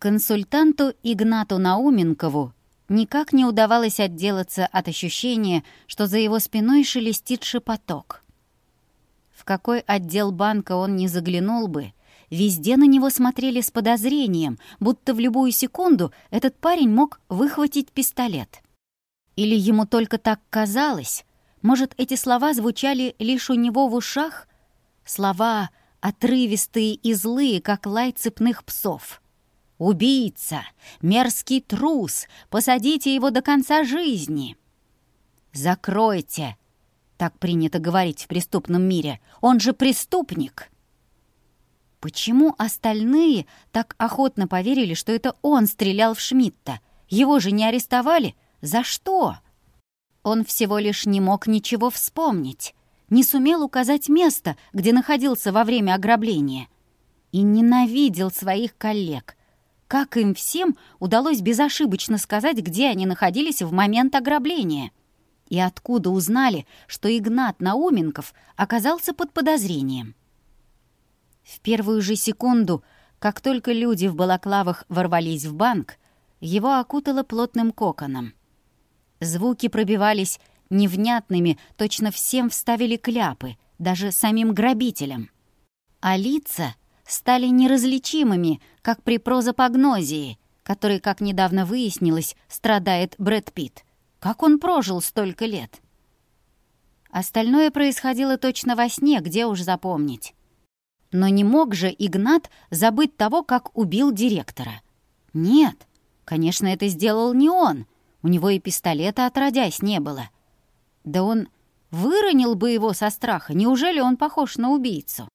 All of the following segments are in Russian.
Консультанту Игнату Науменкову никак не удавалось отделаться от ощущения, что за его спиной шелестит шепоток. В какой отдел банка он не заглянул бы, везде на него смотрели с подозрением, будто в любую секунду этот парень мог выхватить пистолет. Или ему только так казалось? Может, эти слова звучали лишь у него в ушах? Слова отрывистые и злые, как лай цепных псов — убийца, мерзкий трус, посадите его до конца жизни. Закройте, так принято говорить в преступном мире, он же преступник. Почему остальные так охотно поверили, что это он стрелял в Шмидта? Его же не арестовали? За что? Он всего лишь не мог ничего вспомнить, не сумел указать место, где находился во время ограбления. И ненавидел своих коллег, как им всем удалось безошибочно сказать, где они находились в момент ограбления. И откуда узнали, что Игнат Науменков оказался под подозрением. В первую же секунду, как только люди в балаклавах ворвались в банк, его окутало плотным коконом. Звуки пробивались невнятными, точно всем вставили кляпы, даже самим грабителям. А лица стали неразличимыми, как при прозапогнозии, который, как недавно выяснилось, страдает Брэд Питт. Как он прожил столько лет? Остальное происходило точно во сне, где уж запомнить. Но не мог же Игнат забыть того, как убил директора. Нет, конечно, это сделал не он. У него и пистолета отродясь не было. Да он выронил бы его со страха. Неужели он похож на убийцу?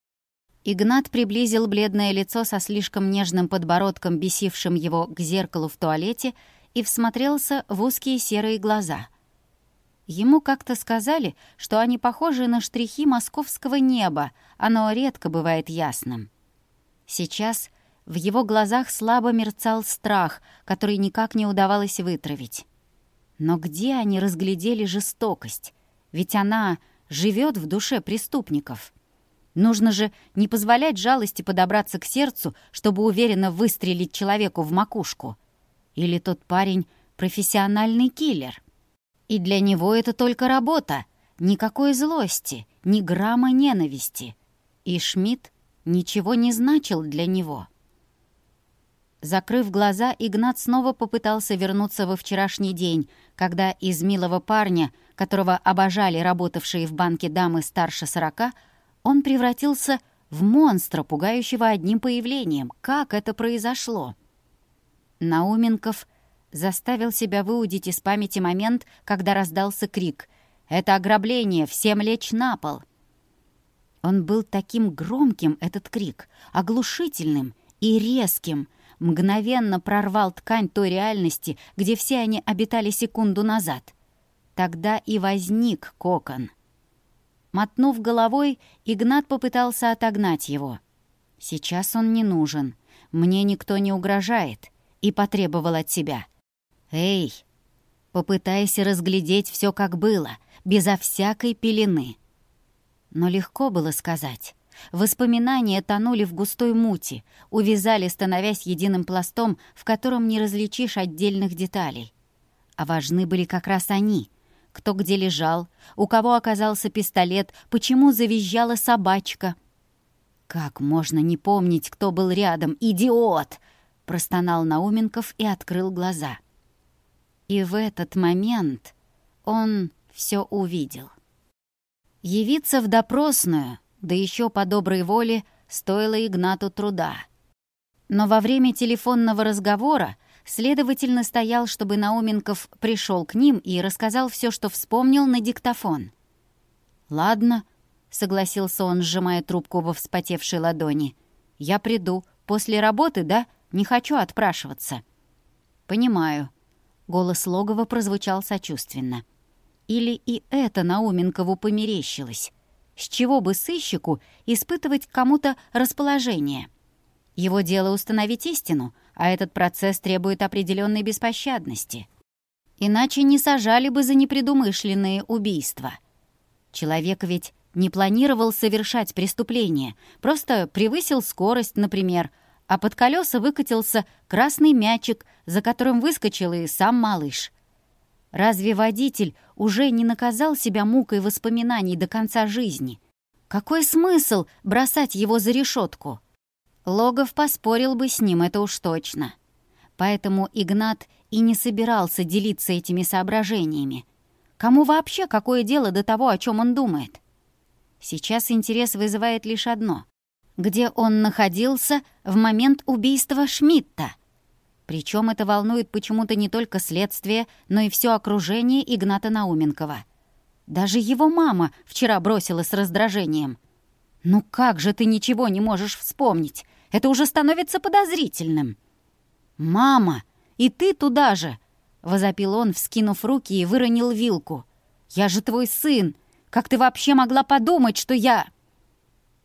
Игнат приблизил бледное лицо со слишком нежным подбородком, бесившим его к зеркалу в туалете, и всмотрелся в узкие серые глаза. Ему как-то сказали, что они похожи на штрихи московского неба, оно редко бывает ясным. Сейчас в его глазах слабо мерцал страх, который никак не удавалось вытравить. Но где они разглядели жестокость? Ведь она живет в душе преступников. Нужно же не позволять жалости подобраться к сердцу, чтобы уверенно выстрелить человеку в макушку. Или тот парень — профессиональный киллер. И для него это только работа. Никакой злости, ни грамма ненависти. И Шмидт ничего не значил для него. Закрыв глаза, Игнат снова попытался вернуться во вчерашний день, когда из милого парня, которого обожали работавшие в банке дамы старше сорока, он превратился в монстра, пугающего одним появлением. Как это произошло? Науменков заставил себя выудить из памяти момент, когда раздался крик. «Это ограбление! Всем лечь на пол!» Он был таким громким, этот крик, оглушительным и резким, мгновенно прорвал ткань той реальности, где все они обитали секунду назад. Тогда и возник кокон — Мотнув головой, Игнат попытался отогнать его. «Сейчас он не нужен. Мне никто не угрожает. И потребовал от тебя. Эй, попытайся разглядеть все как было, безо всякой пелены». Но легко было сказать. Воспоминания тонули в густой мути, увязали, становясь единым пластом, в котором не различишь отдельных деталей. А важны были как раз они — кто где лежал, у кого оказался пистолет, почему завизжала собачка. «Как можно не помнить, кто был рядом? Идиот!» — простонал Науменков и открыл глаза. И в этот момент он все увидел. Явиться в допросную, да еще по доброй воле, стоило Игнату труда. Но во время телефонного разговора следовательно, стоял, чтобы Науменков пришел к ним и рассказал все, что вспомнил на диктофон. «Ладно», — согласился он, сжимая трубку во вспотевшей ладони. «Я приду. После работы, да? Не хочу отпрашиваться». «Понимаю». Голос Логова прозвучал сочувственно. Или и это Науменкову померещилось? С чего бы сыщику испытывать кому-то расположение? Его дело установить истину — а этот процесс требует определенной беспощадности. Иначе не сажали бы за непредумышленные убийства. Человек ведь не планировал совершать преступление, просто превысил скорость, например, а под колеса выкатился красный мячик, за которым выскочил и сам малыш. Разве водитель уже не наказал себя мукой воспоминаний до конца жизни? Какой смысл бросать его за решетку? Логов поспорил бы с ним, это уж точно. Поэтому Игнат и не собирался делиться этими соображениями. Кому вообще какое дело до того, о чем он думает? Сейчас интерес вызывает лишь одно. Где он находился в момент убийства Шмидта? Причем это волнует почему-то не только следствие, но и все окружение Игната Науменкова. Даже его мама вчера бросила с раздражением. «Ну как же ты ничего не можешь вспомнить? Это уже становится подозрительным». «Мама, и ты туда же!» — возопил он, вскинув руки и выронил вилку. «Я же твой сын! Как ты вообще могла подумать, что я...»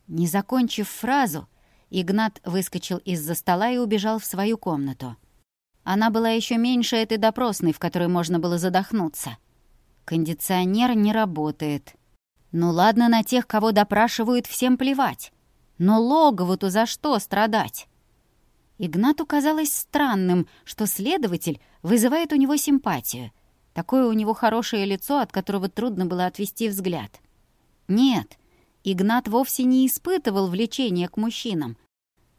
Не закончив фразу, Игнат выскочил из-за стола и убежал в свою комнату. Она была еще меньше этой допросной, в которой можно было задохнуться. Кондиционер не работает. Ну ладно, на тех, кого допрашивают, всем плевать но Логову то за что страдать? Игнату казалось странным, что следователь вызывает у него симпатию. Такое у него хорошее лицо, от которого трудно было отвести взгляд. Нет, Игнат вовсе не испытывал влечения к мужчинам.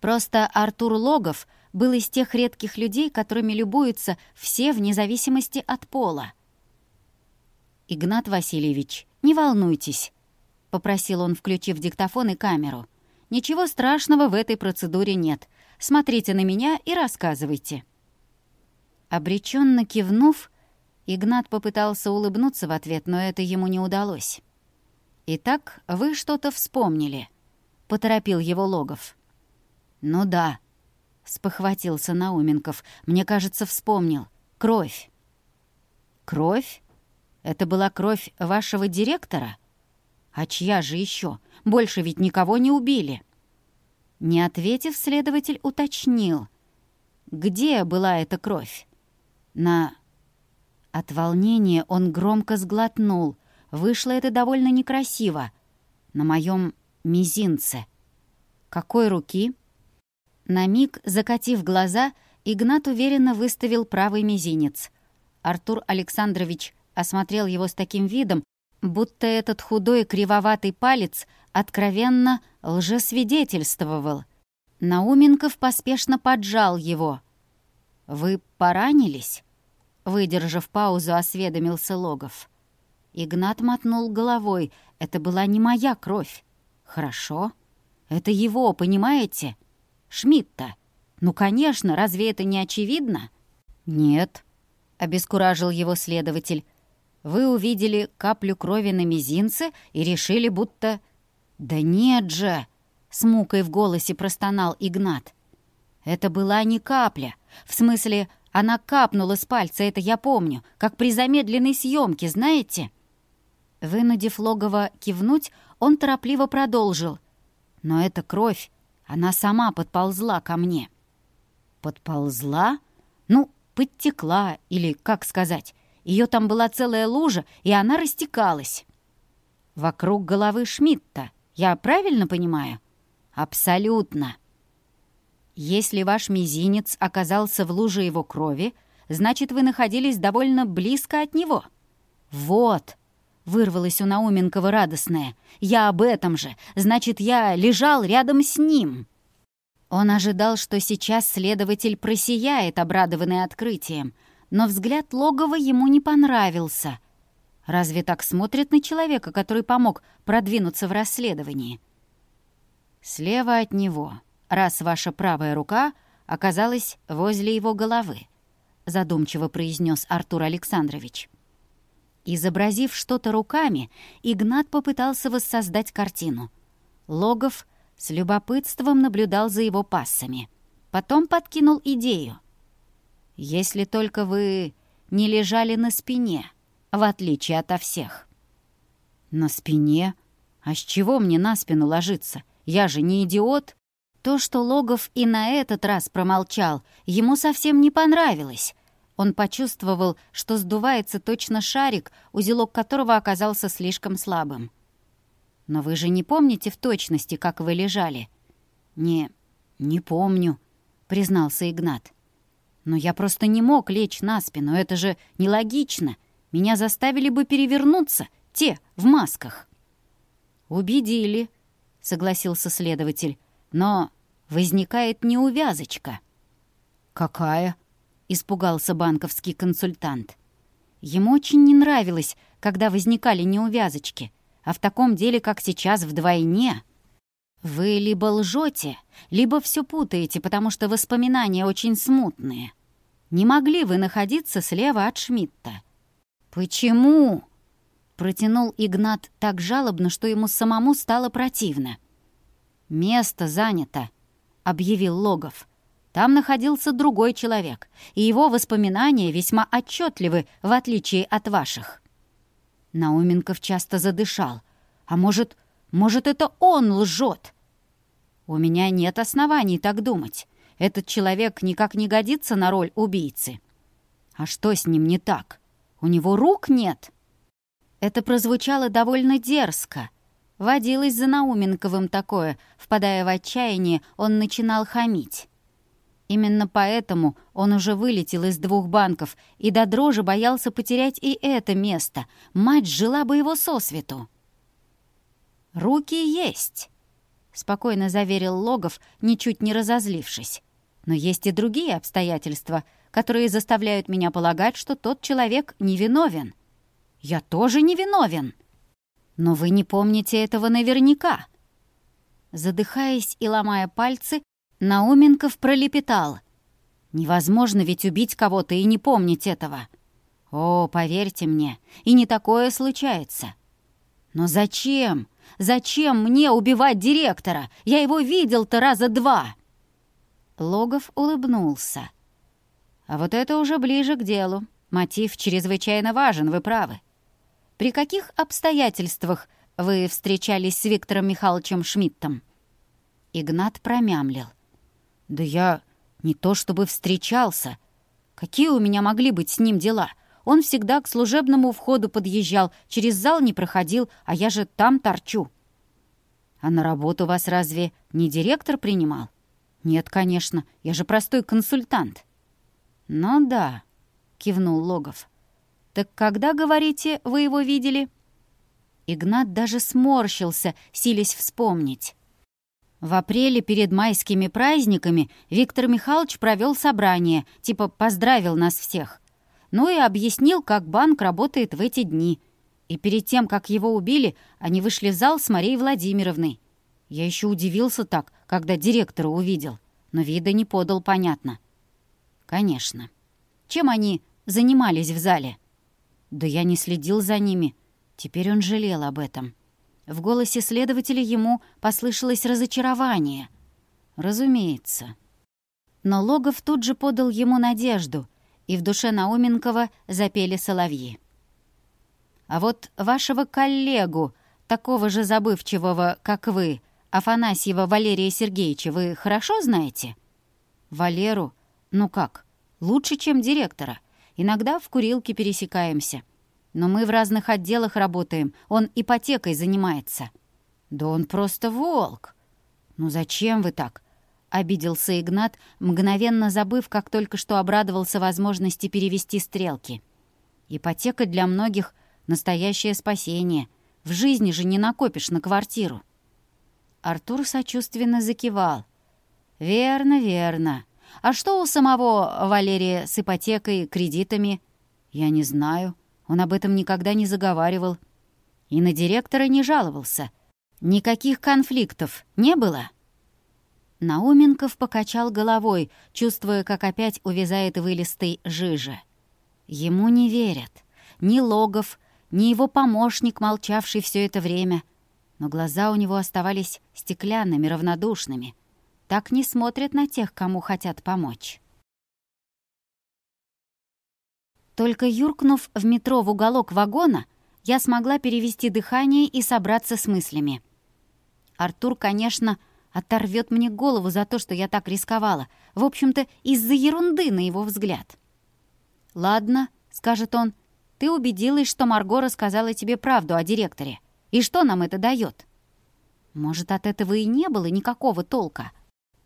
Просто Артур Логов был из тех редких людей, которыми любуются все вне зависимости от пола. «Игнат Васильевич, не волнуйтесь», — попросил он, включив диктофон и камеру. Ничего страшного в этой процедуре нет. Смотрите на меня и рассказывайте». Обреченно кивнув, Игнат попытался улыбнуться в ответ, но это ему не удалось. «Итак, вы что-то вспомнили», — поторопил его Логов. «Ну да», — спохватился Науменков. «Мне кажется, вспомнил. Кровь». «Кровь? Это была кровь вашего директора?» А чья же еще? Больше ведь никого не убили». Не ответив, следователь уточнил. «Где была эта кровь?» «На...» От волнения он громко сглотнул. Вышло это довольно некрасиво. На моем мизинце. «Какой руки?» На миг, закатив глаза, Игнат уверенно выставил правый мизинец. Артур Александрович осмотрел его с таким видом, будто этот худой кривоватый палец откровенно лжесвидетельствовал. Науменков поспешно поджал его. «Вы поранились?» Выдержав паузу, осведомился Логов. Игнат мотнул головой. «Это была не моя кровь». «Хорошо. Это его, понимаете?» Шмидта. Ну, конечно, разве это не очевидно? Нет, обескуражил его следователь. Вы увидели каплю крови на мизинце и решили, будто... Да нет же, с мукой в голосе простонал Игнат. Это была не капля. В смысле, она капнула с пальца, это я помню, как при замедленной съемке, знаете? Вынудив логово кивнуть, он торопливо продолжил. Но эта кровь она сама подползла ко мне. Подползла? Ну, подтекла, или, как сказать, Ее там была целая лужа, и она растекалась. Вокруг головы Шмидта. Я правильно понимаю? Абсолютно. Если ваш мизинец оказался в луже его крови, значит, вы находились довольно близко от него. Вот, вырвалось у Науменкова радостное. Я об этом же. Значит, я лежал рядом с ним. Он ожидал, что сейчас следователь просияет, обрадованный открытием — но взгляд логова ему не понравился. Разве так смотрят на человека, который помог продвинуться в расследовании? Слева от него, раз ваша правая рука оказалась возле его головы, задумчиво произнес Артур Александрович. Изобразив что-то руками, Игнат попытался воссоздать картину. Логов с любопытством наблюдал за его пассами. Потом подкинул идею если только вы не лежали на спине, в отличие ото всех». «На спине? А с чего мне на спину ложиться? Я же не идиот!» То, что Логов и на этот раз промолчал, ему совсем не понравилось. Он почувствовал, что сдувается точно шарик, узелок которого оказался слишком слабым. «Но вы же не помните в точности, как вы лежали?» «Не, не помню», — признался Игнат. Но я просто не мог лечь на спину, это же нелогично. Меня заставили бы перевернуться, те в масках. «Убедили», — согласился следователь. «Но возникает неувязочка». «Какая?» — испугался банковский консультант. Ему очень не нравилось, когда возникали неувязочки, а в таком деле, как сейчас, вдвойне — вы либо лжете, либо все путаете, потому что воспоминания очень смутные. Не могли вы находиться слева от Шмидта. Почему? Протянул Игнат так жалобно, что ему самому стало противно. Место занято, объявил Логов. Там находился другой человек, и его воспоминания весьма отчетливы, в отличие от ваших. Науменков часто задышал. А может, может, это он лжет? У меня нет оснований так думать. Этот человек никак не годится на роль убийцы. А что с ним не так? У него рук нет. Это прозвучало довольно дерзко. Водилось за Науменковым такое. Впадая в отчаяние, он начинал хамить. Именно поэтому он уже вылетел из двух банков и до дрожи боялся потерять и это место. Мать жила бы его сосвету. «Руки есть!» — спокойно заверил Логов, ничуть не разозлившись. «Но есть и другие обстоятельства, которые заставляют меня полагать, что тот человек невиновен». «Я тоже невиновен!» «Но вы не помните этого наверняка!» Задыхаясь и ломая пальцы, Науменков пролепетал. «Невозможно ведь убить кого-то и не помнить этого!» «О, поверьте мне, и не такое случается!» «Но зачем?» Зачем мне убивать директора? Я его видел-то раза два!» Логов улыбнулся. «А вот это уже ближе к делу. Мотив чрезвычайно важен, вы правы. При каких обстоятельствах вы встречались с Виктором Михайловичем Шмидтом?» Игнат промямлил. «Да я не то чтобы встречался. Какие у меня могли быть с ним дела? Он всегда к служебному входу подъезжал, через зал не проходил, а я же там торчу. А на работу вас разве не директор принимал? Нет, конечно, я же простой консультант. Ну да, кивнул Логов. Так когда, говорите, вы его видели? Игнат даже сморщился, сились вспомнить. В апреле перед майскими праздниками Виктор Михайлович провел собрание, типа поздравил нас всех но ну и объяснил, как банк работает в эти дни. И перед тем, как его убили, они вышли в зал с Марией Владимировной. Я еще удивился так, когда директора увидел, но вида не подал, понятно. Конечно. Чем они занимались в зале? Да я не следил за ними. Теперь он жалел об этом. В голосе следователя ему послышалось разочарование. Разумеется. Но Логов тут же подал ему надежду и в душе Науменкова запели соловьи. А вот вашего коллегу, такого же забывчивого, как вы, Афанасьева Валерия Сергеевича, вы хорошо знаете? Валеру? Ну как? Лучше, чем директора. Иногда в курилке пересекаемся. Но мы в разных отделах работаем. Он ипотекой занимается. Да он просто волк. Ну зачем вы так? обиделся Игнат, мгновенно забыв, как только что обрадовался возможности перевести стрелки. Ипотека для многих — настоящее спасение. В жизни же не накопишь на квартиру. Артур сочувственно закивал. «Верно, верно. А что у самого Валерия с ипотекой, кредитами?» «Я не знаю. Он об этом никогда не заговаривал. И на директора не жаловался. Никаких конфликтов не было?» Наоменков покачал головой, чувствуя, как опять увязает вылистый жижа. Ему не верят. Ни Логов, ни его помощник, молчавший все это время. Но глаза у него оставались стеклянными, равнодушными. Так не смотрят на тех, кому хотят помочь. Только юркнув в метро в уголок вагона, я смогла перевести дыхание и собраться с мыслями. Артур, конечно, оторвет мне голову за то, что я так рисковала. В общем-то, из-за ерунды, на его взгляд. «Ладно», — скажет он, — «ты убедилась, что Марго рассказала тебе правду о директоре. И что нам это дает? Может, от этого и не было никакого толка.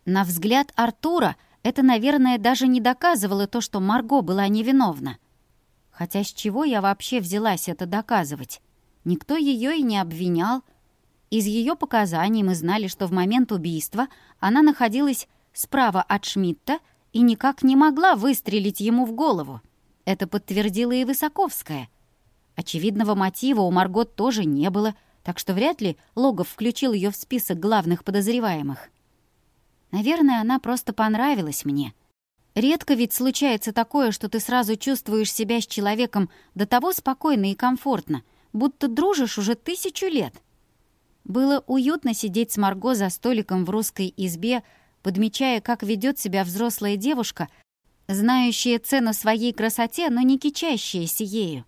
На взгляд Артура Это, наверное, даже не доказывало то, что Марго была невиновна. Хотя с чего я вообще взялась это доказывать? Никто Из ее показаний мы знали, что в момент убийства она находилась справа от Шмидта и никак не могла выстрелить ему в голову. Это подтвердила и Высоковская. Очевидного мотива у Маргот тоже не было, так что вряд ли Логов включил ее в список главных подозреваемых. Наверное, она просто понравилась мне. Редко ведь случается такое, что ты сразу чувствуешь себя с человеком до того спокойно и комфортно, будто дружишь уже тысячу лет. Было уютно сидеть с Марго за столиком в русской избе, подмечая, как ведет себя взрослая девушка, знающая цену своей красоте, но не кичащаяся ею.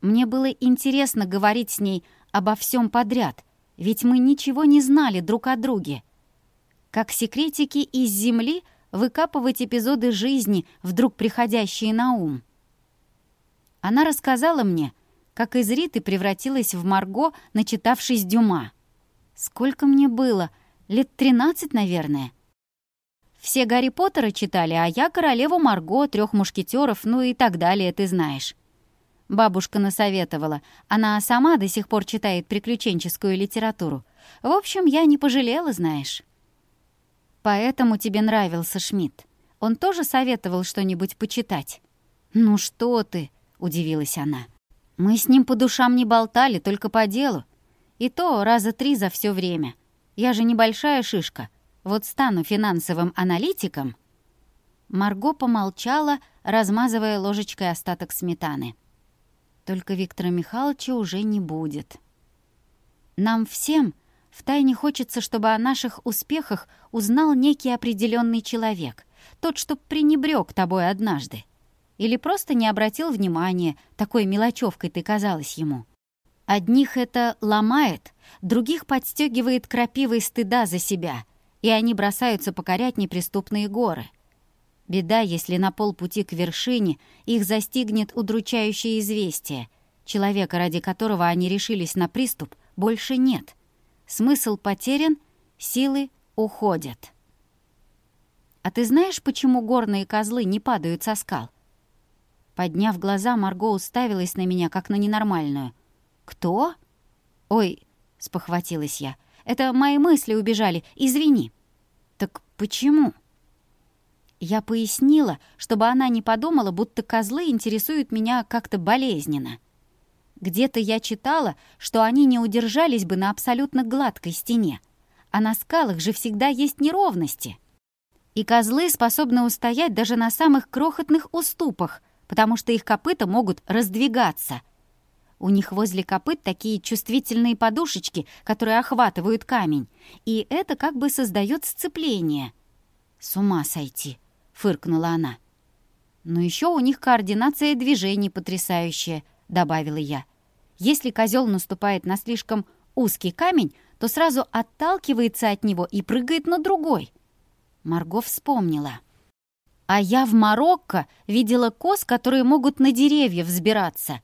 Мне было интересно говорить с ней обо всем подряд, ведь мы ничего не знали друг о друге. Как секретики из земли выкапывать эпизоды жизни, вдруг приходящие на ум. Она рассказала мне — как из Риты превратилась в Марго, начитавшись Дюма. Сколько мне было? Лет тринадцать, наверное. Все Гарри Поттера читали, а я королеву Марго, трех мушкетеров, ну и так далее, ты знаешь. Бабушка насоветовала. Она сама до сих пор читает приключенческую литературу. В общем, я не пожалела, знаешь. Поэтому тебе нравился Шмидт. Он тоже советовал что-нибудь почитать. «Ну что ты!» — удивилась она. «Мы с ним по душам не болтали, только по делу. И то раза три за все время. Я же небольшая шишка. Вот стану финансовым аналитиком». Марго помолчала, размазывая ложечкой остаток сметаны. Только Виктора Михайловича уже не будет. Нам всем втайне хочется, чтобы о наших успехах узнал некий определенный человек, тот, что пренебрег тобой однажды. или просто не обратил внимания, такой мелочевкой ты казалась ему. Одних это ломает, других подстегивает крапивой стыда за себя, и они бросаются покорять неприступные горы. Беда, если на полпути к вершине их застигнет удручающее известие. Человека, ради которого они решились на приступ, больше нет. Смысл потерян, силы уходят. А ты знаешь, почему горные козлы не падают со скал? Подняв глаза, Марго уставилась на меня, как на ненормальную. «Кто?» «Ой», — спохватилась я, — «это мои мысли убежали, извини». «Так почему?» Я пояснила, чтобы она не подумала, будто козлы интересуют меня как-то болезненно. Где-то я читала, что они не удержались бы на абсолютно гладкой стене. А на скалах же всегда есть неровности. И козлы способны устоять даже на самых крохотных уступах — потому что их копыта могут раздвигаться. У них возле копыт такие чувствительные подушечки, которые охватывают камень, и это как бы создает сцепление. «С ума сойти!» — фыркнула она. «Но еще у них координация движений потрясающая», — добавила я. «Если козел наступает на слишком узкий камень, то сразу отталкивается от него и прыгает на другой». Марго вспомнила. А я в Марокко видела коз, которые могут на деревья взбираться.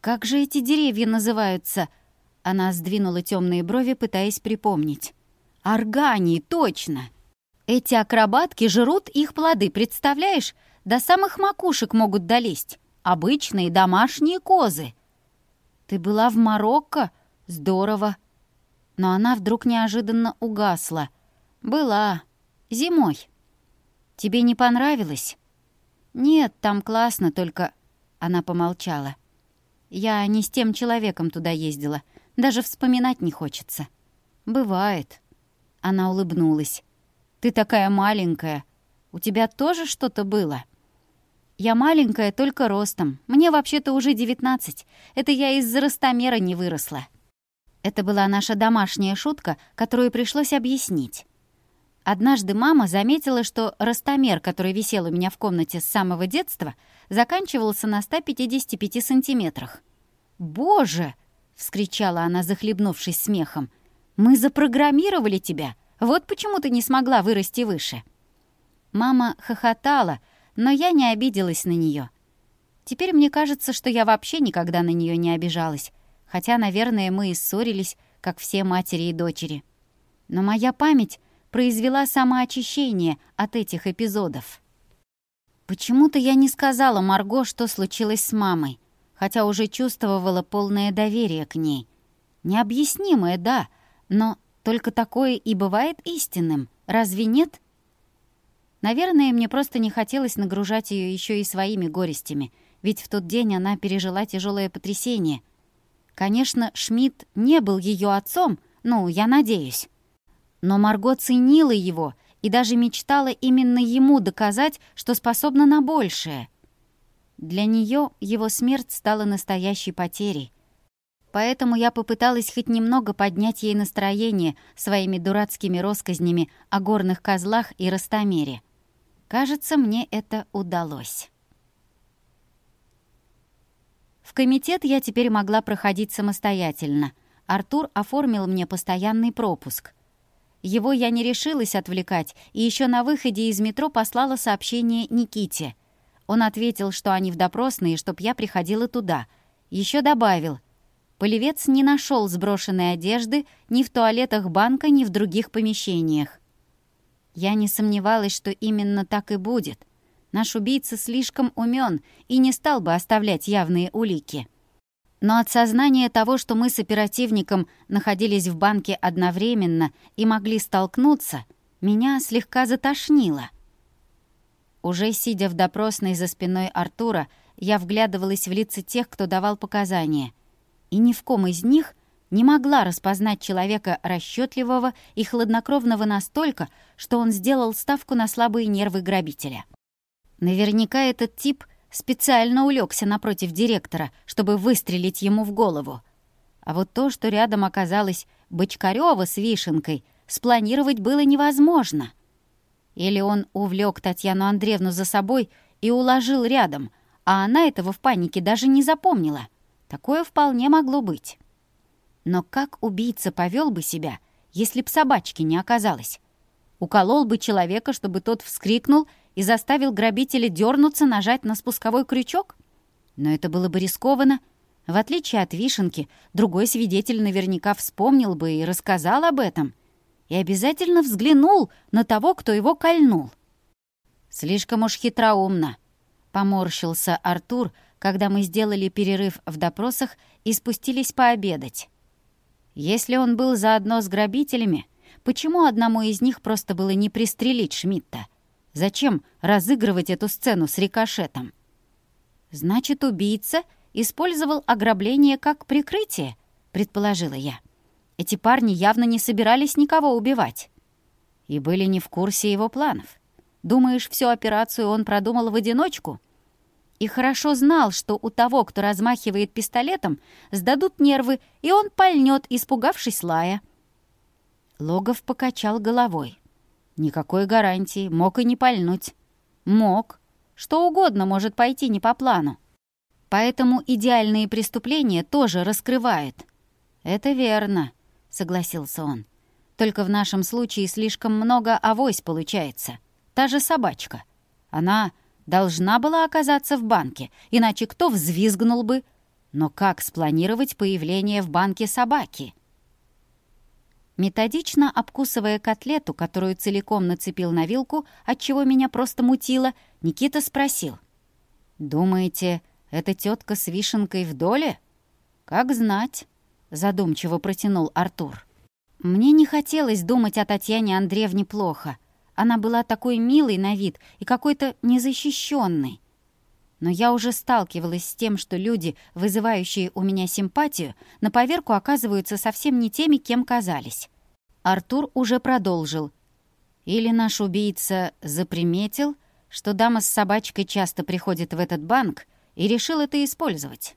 Как же эти деревья называются? Она сдвинула темные брови, пытаясь припомнить. Органии, точно. Эти акробатки жрут их плоды, представляешь? До самых макушек могут долезть. Обычные домашние козы. Ты была в Марокко? Здорово. Но она вдруг неожиданно угасла. Была. Зимой. Тебе не понравилось?» «Нет, там классно, только...» Она помолчала. «Я не с тем человеком туда ездила. Даже вспоминать не хочется». «Бывает». Она улыбнулась. «Ты такая маленькая. У тебя тоже что-то было?» «Я маленькая только ростом. Мне вообще-то уже девятнадцать. Это я из-за ростомера не выросла». Это была наша домашняя шутка, которую пришлось объяснить. Однажды мама заметила, что ростомер, который висел у меня в комнате с самого детства, заканчивался на 155 сантиметрах. «Боже!» — вскричала она, захлебнувшись смехом. «Мы запрограммировали тебя! Вот почему ты не смогла вырасти выше!» Мама хохотала, но я не обиделась на нее. Теперь мне кажется, что я вообще никогда на нее не обижалась, хотя, наверное, мы и ссорились, как все матери и дочери. Но моя память произвела самоочищение от этих эпизодов. Почему-то я не сказала Марго, что случилось с мамой, хотя уже чувствовала полное доверие к ней. Необъяснимое, да, но только такое и бывает истинным, разве нет? Наверное, мне просто не хотелось нагружать ее еще и своими горестями, ведь в тот день она пережила тяжелое потрясение. Конечно, Шмидт не был ее отцом, ну, я надеюсь. Но Марго ценила его — и даже мечтала именно ему доказать, что способна на большее. Для нее его смерть стала настоящей потерей. Поэтому я попыталась хоть немного поднять ей настроение своими дурацкими россказнями о горных козлах и ростомере. Кажется, мне это удалось. В комитет я теперь могла проходить самостоятельно. Артур оформил мне постоянный пропуск. Его я не решилась отвлекать, и еще на выходе из метро послала сообщение Никите. Он ответил, что они в допросной, и чтоб я приходила туда. Еще добавил. Полевец не нашел сброшенной одежды ни в туалетах банка, ни в других помещениях. Я не сомневалась, что именно так и будет. Наш убийца слишком умен и не стал бы оставлять явные улики. Но от сознания того, что мы с оперативником находились в банке одновременно и могли столкнуться, меня слегка затошнило. Уже сидя в допросной за спиной Артура, я вглядывалась в лица тех, кто давал показания. И ни в ком из них не могла распознать человека расчетливого и хладнокровного настолько, что он сделал ставку на слабые нервы грабителя. Наверняка этот тип — специально улегся напротив директора, чтобы выстрелить ему в голову. А вот то, что рядом оказалось Бочкарева с Вишенкой, спланировать было невозможно. Или он увлек Татьяну Андреевну за собой и уложил рядом, а она этого в панике даже не запомнила. Такое вполне могло быть. Но как убийца повел бы себя, если б собачки не оказалось? Уколол бы человека, чтобы тот вскрикнул и заставил грабителя дернуться, нажать на спусковой крючок? Но это было бы рискованно. В отличие от Вишенки, другой свидетель наверняка вспомнил бы и рассказал об этом. И обязательно взглянул на того, кто его кольнул. «Слишком уж хитроумно», — поморщился Артур, когда мы сделали перерыв в допросах и спустились пообедать. Если он был заодно с грабителями, почему одному из них просто было не пристрелить Шмидта? Зачем разыгрывать эту сцену с рикошетом? Значит, убийца использовал ограбление как прикрытие, предположила я. Эти парни явно не собирались никого убивать. И были не в курсе его планов. Думаешь, всю операцию он продумал в одиночку? И хорошо знал, что у того, кто размахивает пистолетом, сдадут нервы, и он пальнет, испугавшись лая. Логов покачал головой. Никакой гарантии, мог и не пальнуть. Мог. Что угодно может пойти не по плану. Поэтому идеальные преступления тоже раскрывают. «Это верно», — согласился он. «Только в нашем случае слишком много авось получается. Та же собачка. Она должна была оказаться в банке, иначе кто взвизгнул бы? Но как спланировать появление в банке собаки? Методично обкусывая котлету, которую целиком нацепил на вилку, отчего меня просто мутило, Никита спросил. «Думаете, эта тетка с вишенкой в доле?» «Как знать», — задумчиво протянул Артур. Мне не хотелось думать о Татьяне Андреевне плохо. Она была такой милой на вид и какой-то незащищенной. Но я уже сталкивалась с тем, что люди, вызывающие у меня симпатию, на поверку оказываются совсем не теми, кем казались. Артур уже продолжил. Или наш убийца заприметил, что дама с собачкой часто приходит в этот банк и решил это использовать.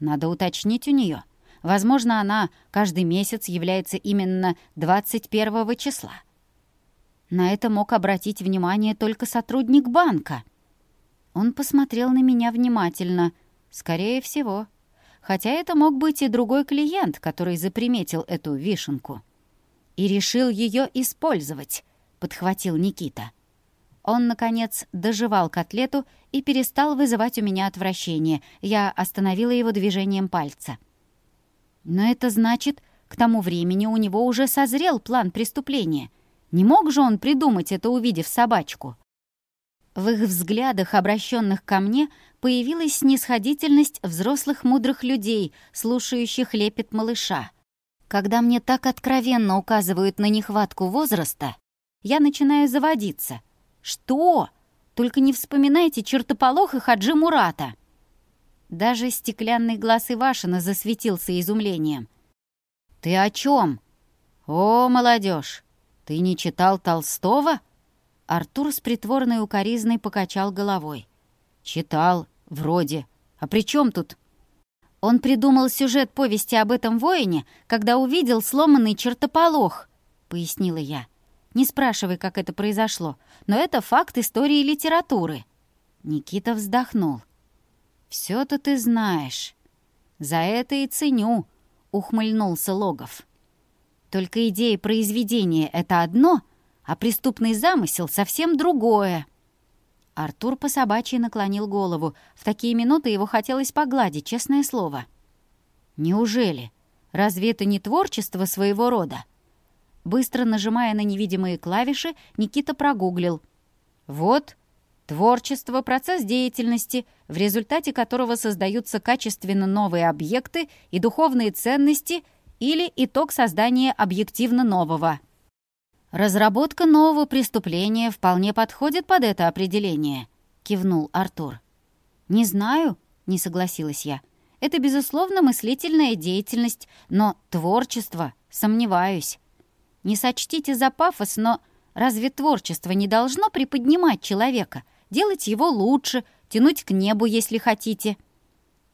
Надо уточнить у нее. Возможно, она каждый месяц является именно 21 числа. На это мог обратить внимание только сотрудник банка — он посмотрел на меня внимательно. Скорее всего. Хотя это мог быть и другой клиент, который заприметил эту вишенку. «И решил ее использовать», — подхватил Никита. Он, наконец, доживал котлету и перестал вызывать у меня отвращение. Я остановила его движением пальца. «Но это значит, к тому времени у него уже созрел план преступления. Не мог же он придумать это, увидев собачку?» В их взглядах, обращенных ко мне, появилась снисходительность взрослых мудрых людей, слушающих лепет малыша. Когда мне так откровенно указывают на нехватку возраста, я начинаю заводиться. «Что? Только не вспоминайте чертополох и Хаджи Мурата!» Даже стеклянный глаз Ивашина засветился изумлением. «Ты о чем? «О, молодежь, ты не читал Толстого?» Артур с притворной укоризной покачал головой. «Читал, вроде. А при чем тут?» Он придумал сюжет повести об этом воине, когда увидел сломанный чертополох, пояснила я. Не спрашивай, как это произошло, но это факт истории литературы. Никита вздохнул. все это ты знаешь. За это и ценю, ухмыльнулся Логов. Только идея произведения это одно, — а преступный замысел совсем другое. Артур по собачьи наклонил голову. В такие минуты его хотелось погладить, честное слово. «Неужели? Разве это не творчество своего рода?» Быстро нажимая на невидимые клавиши, Никита прогуглил. «Вот, творчество — процесс деятельности, в результате которого создаются качественно новые объекты и духовные ценности или итог создания объективно нового». «Разработка нового преступления вполне подходит под это определение», — кивнул Артур. «Не знаю», — не согласилась я. «Это, безусловно, мыслительная деятельность, но творчество, сомневаюсь. Не сочтите за пафос, но разве творчество не должно приподнимать человека, делать его лучше, тянуть к небу, если хотите?»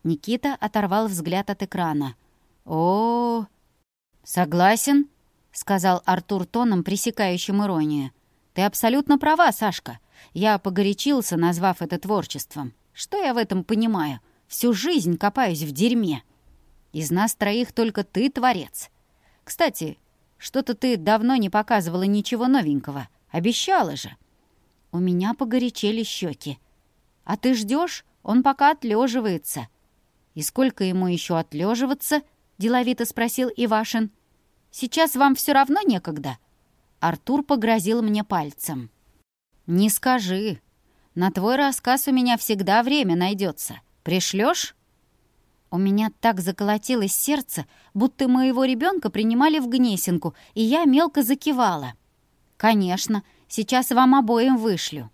Никита оторвал взгляд от экрана. «О, -о, -о согласен», —— сказал Артур тоном, пресекающим иронию. «Ты абсолютно права, Сашка. Я погорячился, назвав это творчеством. Что я в этом понимаю? Всю жизнь копаюсь в дерьме. Из нас троих только ты творец. Кстати, что-то ты давно не показывала ничего новенького. Обещала же». У меня погорячели щеки. «А ты ждешь? Он пока отлеживается». «И сколько ему еще отлеживаться?» — деловито спросил Ивашин. — Сейчас вам все равно некогда?» Артур погрозил мне пальцем. «Не скажи. На твой рассказ у меня всегда время найдется. Пришлешь?» У меня так заколотилось сердце, будто моего ребенка принимали в гнесинку, и я мелко закивала. «Конечно, сейчас вам обоим вышлю».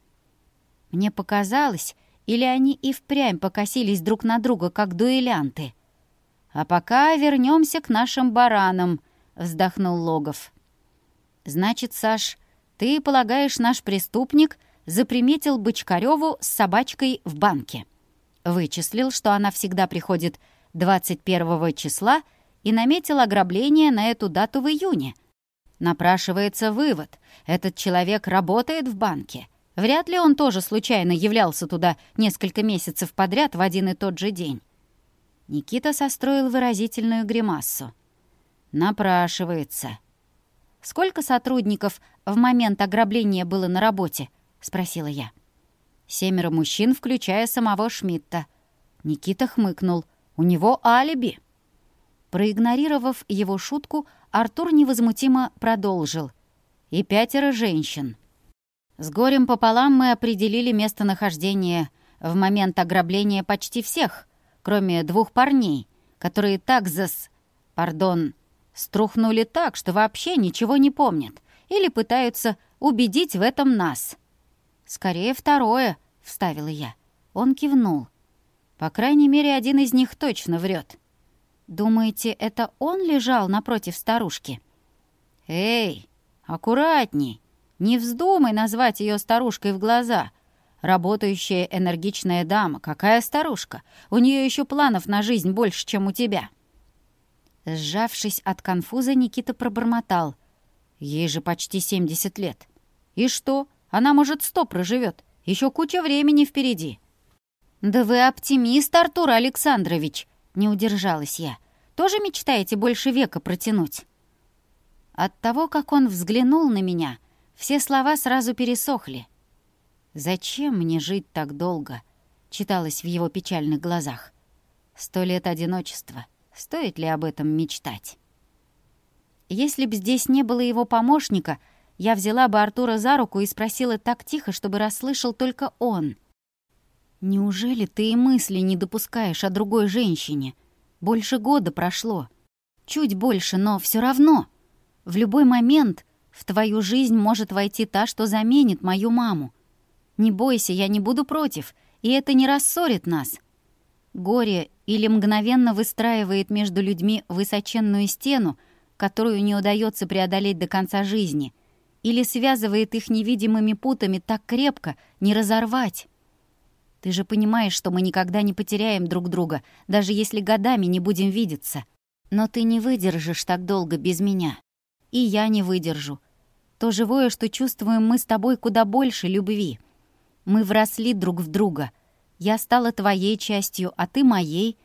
Мне показалось, или они и впрямь покосились друг на друга, как дуэлянты. «А пока вернемся к нашим баранам», вздохнул Логов. «Значит, Саш, ты полагаешь, наш преступник заприметил Бочкареву с собачкой в банке? Вычислил, что она всегда приходит 21 числа и наметил ограбление на эту дату в июне. Напрашивается вывод. Этот человек работает в банке. Вряд ли он тоже случайно являлся туда несколько месяцев подряд в один и тот же день. Никита состроил выразительную гримассу. «Напрашивается». «Сколько сотрудников в момент ограбления было на работе?» — спросила я. «Семеро мужчин, включая самого Шмидта». Никита хмыкнул. «У него алиби». Проигнорировав его шутку, Артур невозмутимо продолжил. «И пятеро женщин». «С горем пополам мы определили местонахождение в момент ограбления почти всех, кроме двух парней, которые так зас... пардон, струхнули так, что вообще ничего не помнят, или пытаются убедить в этом нас. «Скорее второе», — вставила я. Он кивнул. «По крайней мере, один из них точно врет. Думаете, это он лежал напротив старушки?» «Эй, аккуратней! Не вздумай назвать ее старушкой в глаза!» Работающая энергичная дама. Какая старушка? У нее еще планов на жизнь больше, чем у тебя сжавшись от конфуза, Никита пробормотал. «Ей же почти 70 лет. И что? Она, может, сто проживет. Еще куча времени впереди». «Да вы оптимист, Артур Александрович!» — не удержалась я. «Тоже мечтаете больше века протянуть?» От того, как он взглянул на меня, все слова сразу пересохли. «Зачем мне жить так долго?» — читалось в его печальных глазах. «Сто лет одиночества, Стоит ли об этом мечтать? Если б здесь не было его помощника, я взяла бы Артура за руку и спросила так тихо, чтобы расслышал только он. «Неужели ты и мысли не допускаешь о другой женщине? Больше года прошло. Чуть больше, но все равно. В любой момент в твою жизнь может войти та, что заменит мою маму. Не бойся, я не буду против, и это не рассорит нас. Горе или мгновенно выстраивает между людьми высоченную стену, которую не удается преодолеть до конца жизни, или связывает их невидимыми путами так крепко, не разорвать. Ты же понимаешь, что мы никогда не потеряем друг друга, даже если годами не будем видеться. Но ты не выдержишь так долго без меня. И я не выдержу. То живое, что чувствуем мы с тобой куда больше Я стала твоей частью, а ты моей.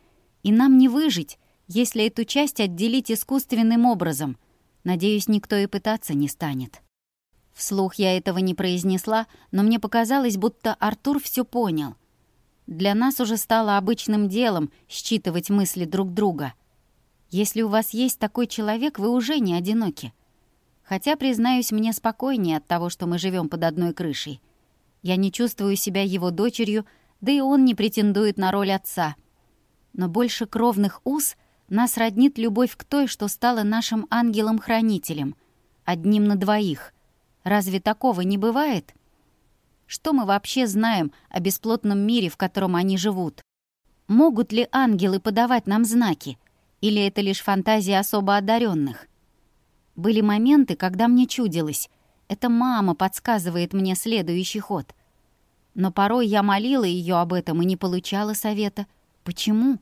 И нам не выжить, если эту часть отделить искусственным образом. Надеюсь, никто и пытаться не станет». Вслух я этого не произнесла, но мне показалось, будто Артур все понял. Для нас уже стало обычным делом считывать мысли друг друга. Если у вас есть такой человек, вы уже не одиноки. Хотя, признаюсь, мне спокойнее от того, что мы живем под одной крышей. Я не чувствую себя его дочерью, да и он не претендует на роль отца. Но больше кровных уз нас роднит любовь к той, что стала нашим ангелом-хранителем, одним на двоих. Разве такого не бывает? Что мы вообще знаем о бесплотном мире, в котором они живут? Могут ли ангелы подавать нам знаки? Или это лишь фантазия особо одаренных? Были моменты, когда мне чудилось. Это мама подсказывает мне следующий ход — но порой я молила ее об этом и не получала совета. Почему?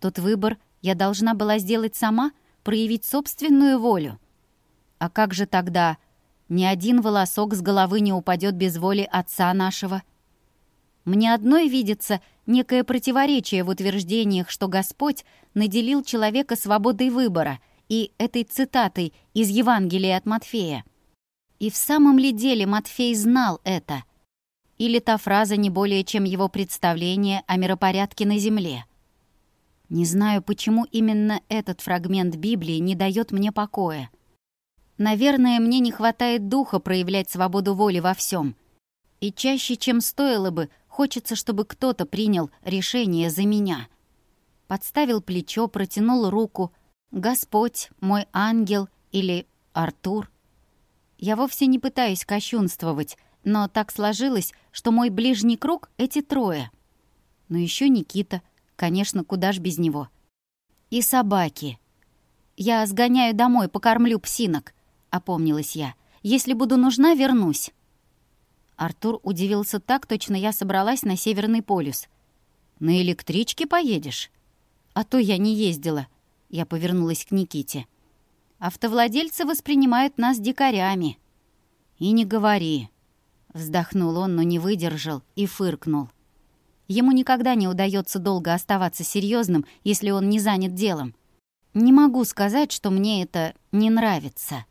Тот выбор я должна была сделать сама, проявить собственную волю. А как же тогда? Ни один волосок с головы не упадет без воли отца нашего. Мне одной видится некое противоречие в утверждениях, что Господь наделил человека свободой выбора и этой цитатой из Евангелия от Матфея. И в самом ли деле Матфей знал это — или та фраза не более чем его представление о миропорядке на земле. Не знаю, почему именно этот фрагмент Библии не дает мне покоя. Наверное, мне не хватает духа проявлять свободу воли во всем. И чаще, чем стоило бы, хочется, чтобы кто-то принял решение за меня. Подставил плечо, протянул руку. «Господь, мой ангел» или «Артур». Я вовсе не пытаюсь кощунствовать, но так сложилось, что мой ближний круг — эти трое. Но еще Никита, конечно, куда ж без него. И собаки. «Я сгоняю домой, покормлю псинок», — опомнилась я. «Если буду нужна, вернусь». Артур удивился так, точно я собралась на Северный полюс. «На электричке поедешь?» «А то я не ездила», — я повернулась к Никите. «Автовладельцы воспринимают нас дикарями». «И не говори», Вздохнул он, но не выдержал и фыркнул. Ему никогда не удается долго оставаться серьезным, если он не занят делом. Не могу сказать, что мне это не нравится.